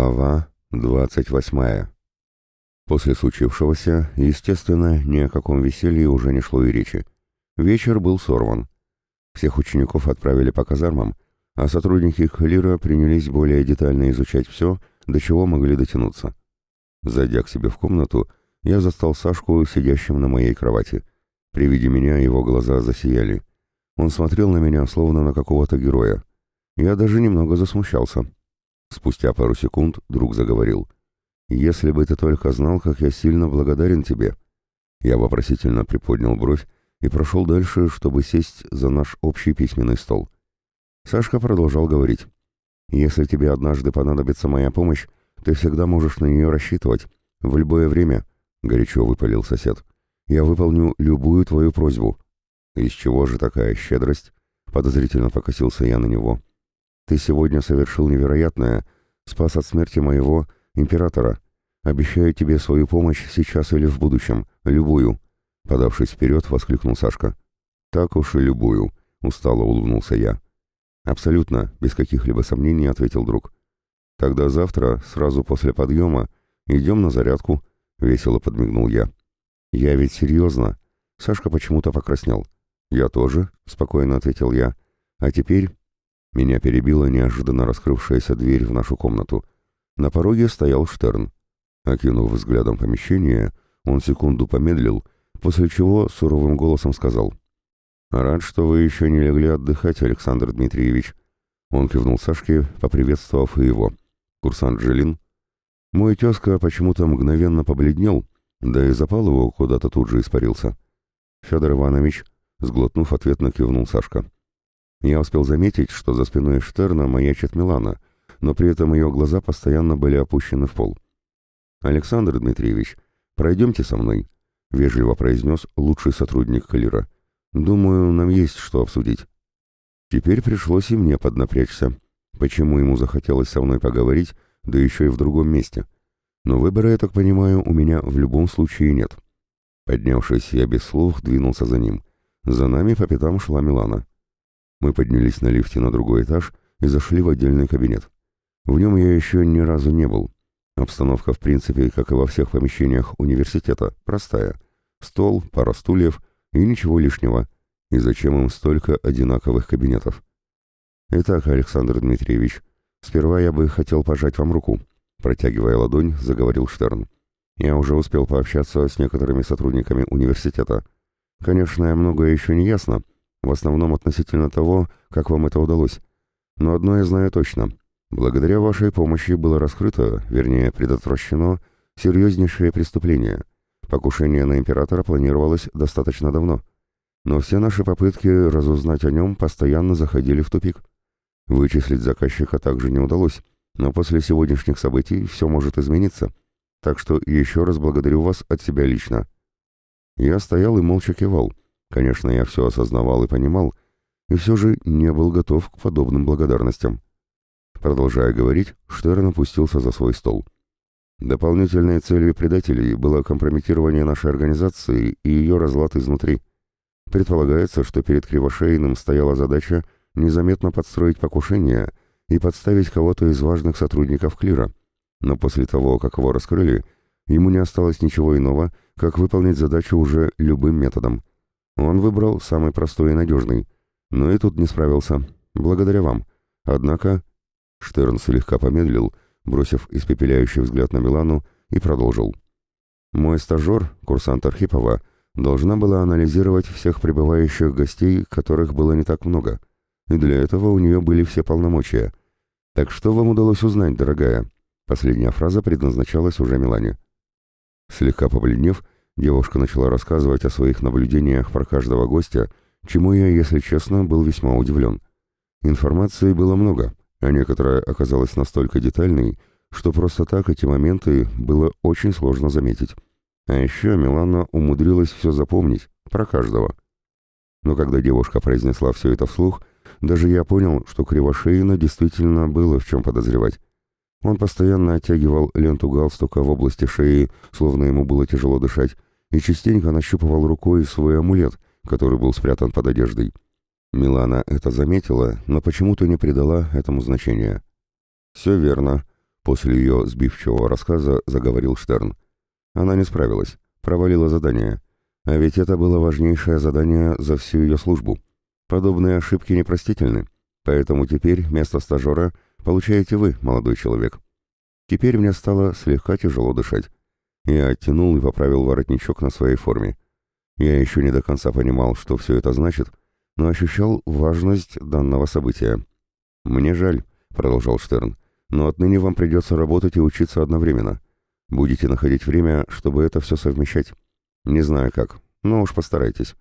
Глава двадцать восьмая. После случившегося, естественно, ни о каком веселье уже не шло и речи. Вечер был сорван. Всех учеников отправили по казармам, а сотрудники Клира принялись более детально изучать все, до чего могли дотянуться. Зайдя к себе в комнату, я застал Сашку сидящим на моей кровати. При виде меня его глаза засияли. Он смотрел на меня, словно на какого-то героя. Я даже немного засмущался. Спустя пару секунд друг заговорил. «Если бы ты только знал, как я сильно благодарен тебе». Я вопросительно приподнял бровь и прошел дальше, чтобы сесть за наш общий письменный стол. Сашка продолжал говорить. «Если тебе однажды понадобится моя помощь, ты всегда можешь на нее рассчитывать. В любое время», — горячо выпалил сосед, — «я выполню любую твою просьбу». «Из чего же такая щедрость?» — подозрительно покосился я на него. Ты сегодня совершил невероятное, спас от смерти моего императора. Обещаю тебе свою помощь сейчас или в будущем, любую. Подавшись вперед, воскликнул Сашка. Так уж и любую, устало улыбнулся я. Абсолютно, без каких-либо сомнений, ответил друг. Тогда завтра, сразу после подъема, идем на зарядку, весело подмигнул я. Я ведь серьезно. Сашка почему-то покраснел. Я тоже, спокойно ответил я. А теперь меня перебила неожиданно раскрывшаяся дверь в нашу комнату. На пороге стоял Штерн. Окинув взглядом помещение, он секунду помедлил, после чего суровым голосом сказал. «Рад, что вы еще не легли отдыхать, Александр Дмитриевич». Он кивнул Сашке, поприветствовав и его. «Курсант Желин». Мой тезка почему-то мгновенно побледнел, да и запал его куда-то тут же испарился. «Федор Иванович», сглотнув, ответно кивнул Сашка. Я успел заметить, что за спиной Штерна маячит Милана, но при этом ее глаза постоянно были опущены в пол. «Александр Дмитриевич, пройдемте со мной», — вежливо произнес лучший сотрудник Калира. «Думаю, нам есть что обсудить». Теперь пришлось и мне поднапрячься. Почему ему захотелось со мной поговорить, да еще и в другом месте? Но выбора, я так понимаю, у меня в любом случае нет. Поднявшись, я без слов двинулся за ним. За нами по пятам шла Милана. Мы поднялись на лифте на другой этаж и зашли в отдельный кабинет. В нем я еще ни разу не был. Обстановка, в принципе, как и во всех помещениях университета, простая. Стол, пара стульев и ничего лишнего. И зачем им столько одинаковых кабинетов? Итак, Александр Дмитриевич, сперва я бы хотел пожать вам руку. Протягивая ладонь, заговорил Штерн. Я уже успел пообщаться с некоторыми сотрудниками университета. Конечно, многое еще не ясно, в основном относительно того, как вам это удалось. Но одно я знаю точно. Благодаря вашей помощи было раскрыто, вернее, предотвращено, серьезнейшее преступление. Покушение на императора планировалось достаточно давно. Но все наши попытки разузнать о нем постоянно заходили в тупик. Вычислить заказчика также не удалось, но после сегодняшних событий все может измениться. Так что еще раз благодарю вас от себя лично. Я стоял и молча кивал, Конечно, я все осознавал и понимал, и все же не был готов к подобным благодарностям. Продолжая говорить, Штерн опустился за свой стол. Дополнительной целью предателей было компрометирование нашей организации и ее разлад изнутри. Предполагается, что перед Кривошейным стояла задача незаметно подстроить покушение и подставить кого-то из важных сотрудников Клира. Но после того, как его раскрыли, ему не осталось ничего иного, как выполнить задачу уже любым методом. Он выбрал самый простой и надежный, но и тут не справился. Благодаря вам. Однако...» Штерн слегка помедлил, бросив испепеляющий взгляд на Милану, и продолжил. «Мой стажер, курсант Архипова, должна была анализировать всех прибывающих гостей, которых было не так много, и для этого у нее были все полномочия. Так что вам удалось узнать, дорогая?» Последняя фраза предназначалась уже Милане. Слегка побледнев, Девушка начала рассказывать о своих наблюдениях про каждого гостя, чему я, если честно, был весьма удивлен. Информации было много, а некоторая оказалась настолько детальной, что просто так эти моменты было очень сложно заметить. А еще Милана умудрилась все запомнить, про каждого. Но когда девушка произнесла все это вслух, даже я понял, что Кривошеина действительно было в чем подозревать. Он постоянно оттягивал ленту галстука в области шеи, словно ему было тяжело дышать, и частенько нащупывал рукой свой амулет, который был спрятан под одеждой. Милана это заметила, но почему-то не придала этому значения. «Все верно», После ее сбивчивого рассказа заговорил Штерн. Она не справилась, провалила задание. А ведь это было важнейшее задание за всю ее службу. Подобные ошибки непростительны, поэтому теперь место стажера получаете вы, молодой человек. Теперь мне стало слегка тяжело дышать. Я оттянул и поправил воротничок на своей форме. Я еще не до конца понимал, что все это значит, но ощущал важность данного события. «Мне жаль», — продолжал Штерн, — «но отныне вам придется работать и учиться одновременно. Будете находить время, чтобы это все совмещать. Не знаю как, но уж постарайтесь.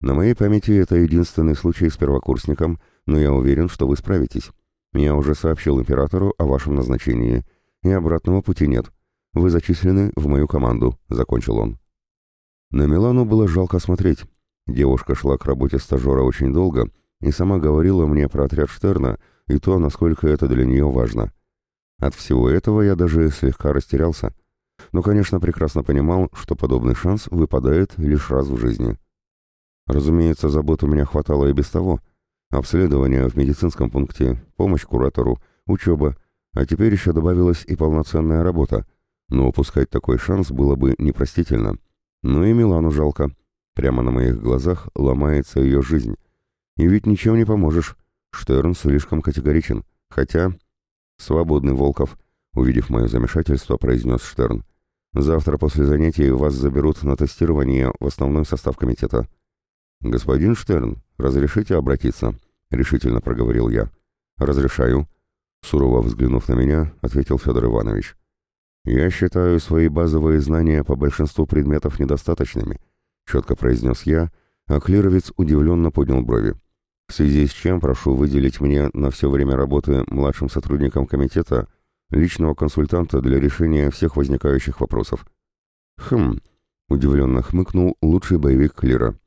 На моей памяти это единственный случай с первокурсником, но я уверен, что вы справитесь. Я уже сообщил императору о вашем назначении, и обратного пути нет. Вы зачислены в мою команду», — закончил он. На Милану было жалко смотреть. Девушка шла к работе стажера очень долго и сама говорила мне про отряд Штерна и то, насколько это для нее важно. От всего этого я даже слегка растерялся но, конечно, прекрасно понимал, что подобный шанс выпадает лишь раз в жизни. Разумеется, забот у меня хватало и без того. Обследование в медицинском пункте, помощь куратору, учеба, а теперь еще добавилась и полноценная работа, но упускать такой шанс было бы непростительно. Ну и Милану жалко. Прямо на моих глазах ломается ее жизнь. И ведь ничем не поможешь. Штерн слишком категоричен. Хотя... Свободный Волков, увидев мое замешательство, произнес Штерн. Завтра после занятий вас заберут на тестирование в основной состав комитета. Господин Штерн, разрешите обратиться? решительно проговорил я. Разрешаю, сурово взглянув на меня, ответил Федор Иванович. Я считаю свои базовые знания по большинству предметов недостаточными, четко произнес я, а Клировец удивленно поднял брови. В связи с чем прошу выделить мне на все время работы младшим сотрудником комитета личного консультанта для решения всех возникающих вопросов. Хм, удивленно хмыкнул лучший боевик Клира.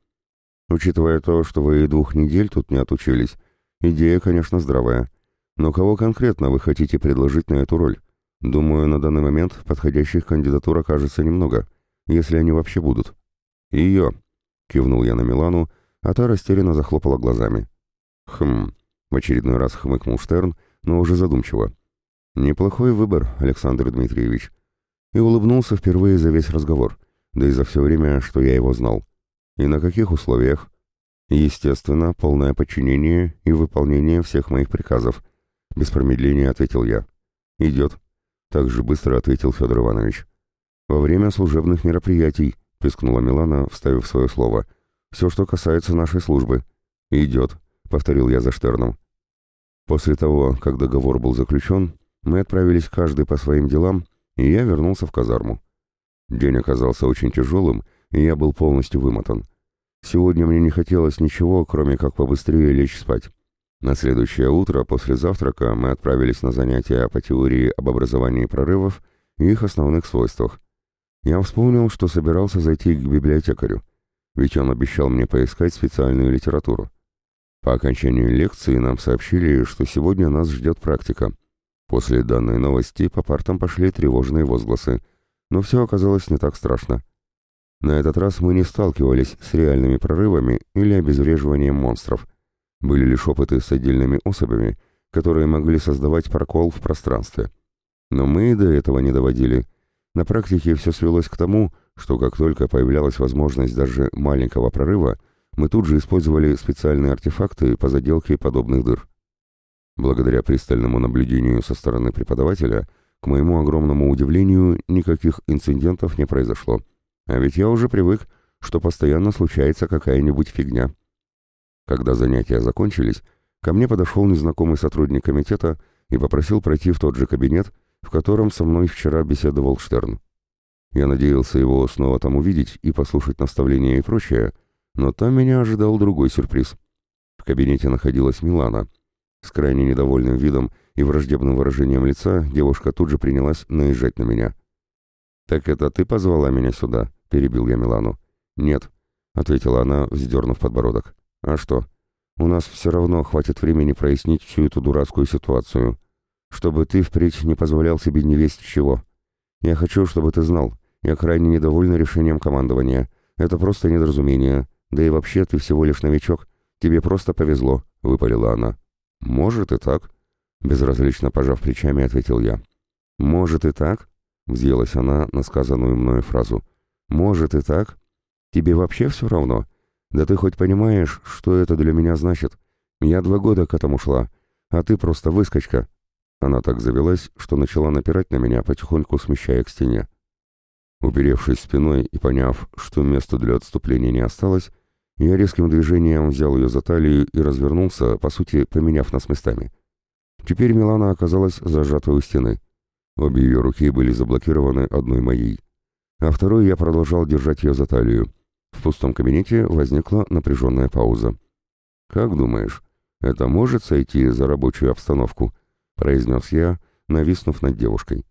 Учитывая то, что вы и двух недель тут не отучились, идея, конечно, здравая. Но кого конкретно вы хотите предложить на эту роль? Думаю, на данный момент подходящих кандидатур окажется немного, если они вообще будут. Ее, кивнул я на Милану, а та растерянно захлопала глазами. Хм, в очередной раз хмыкнул Штерн, но уже задумчиво. «Неплохой выбор, Александр Дмитриевич». И улыбнулся впервые за весь разговор, да и за все время, что я его знал. И на каких условиях? Естественно, полное подчинение и выполнение всех моих приказов. Без промедления ответил я. «Идет», — так же быстро ответил Федор Иванович. «Во время служебных мероприятий», — пискнула Милана, вставив свое слово. «Все, что касается нашей службы». «Идет», — повторил я за Штерном. После того, как договор был заключен, мы отправились каждый по своим делам, и я вернулся в казарму. День оказался очень тяжелым, и я был полностью вымотан. Сегодня мне не хотелось ничего, кроме как побыстрее лечь спать. На следующее утро после завтрака мы отправились на занятия по теории об образовании прорывов и их основных свойствах. Я вспомнил, что собирался зайти к библиотекарю, ведь он обещал мне поискать специальную литературу. По окончании лекции нам сообщили, что сегодня нас ждет практика, После данной новости по партам пошли тревожные возгласы, но все оказалось не так страшно. На этот раз мы не сталкивались с реальными прорывами или обезвреживанием монстров. Были лишь опыты с отдельными особями, которые могли создавать прокол в пространстве. Но мы до этого не доводили. На практике все свелось к тому, что как только появлялась возможность даже маленького прорыва, мы тут же использовали специальные артефакты по заделке подобных дыр. Благодаря пристальному наблюдению со стороны преподавателя, к моему огромному удивлению, никаких инцидентов не произошло. А ведь я уже привык, что постоянно случается какая-нибудь фигня. Когда занятия закончились, ко мне подошел незнакомый сотрудник комитета и попросил пройти в тот же кабинет, в котором со мной вчера беседовал Штерн. Я надеялся его снова там увидеть и послушать наставления и прочее, но там меня ожидал другой сюрприз. В кабинете находилась Милана — с крайне недовольным видом и враждебным выражением лица девушка тут же принялась наезжать на меня. «Так это ты позвала меня сюда?» — перебил я Милану. «Нет», — ответила она, вздернув подбородок. «А что? У нас все равно хватит времени прояснить всю эту дурацкую ситуацию. Чтобы ты впредь не позволял себе не весть чего. Я хочу, чтобы ты знал, я крайне недовольна решением командования. Это просто недоразумение. Да и вообще ты всего лишь новичок. Тебе просто повезло», — выпалила она. «Может и так», — безразлично пожав плечами, ответил я. «Может и так?» — взъелась она на сказанную мною фразу. «Может и так? Тебе вообще все равно? Да ты хоть понимаешь, что это для меня значит? Я два года к этому шла, а ты просто выскочка». Она так завелась, что начала напирать на меня, потихоньку смещая к стене. Уперевшись спиной и поняв, что места для отступления не осталось, я резким движением взял ее за талию и развернулся, по сути, поменяв нас местами. Теперь Милана оказалась зажатой у стены. Обе ее руки были заблокированы одной моей. А второй я продолжал держать ее за талию. В пустом кабинете возникла напряженная пауза. «Как думаешь, это может сойти за рабочую обстановку?» — произнес я, нависнув над девушкой.